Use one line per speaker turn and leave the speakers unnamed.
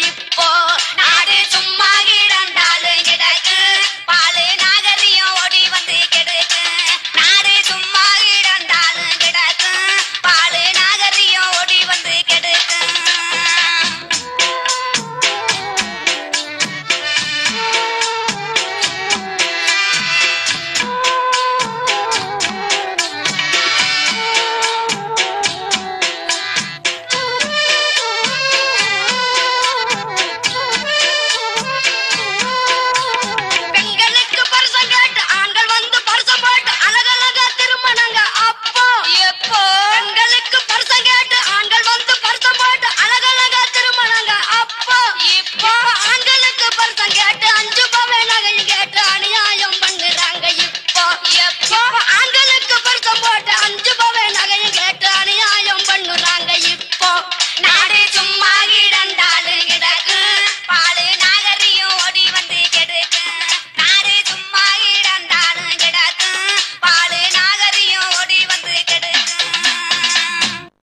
you?
Not it.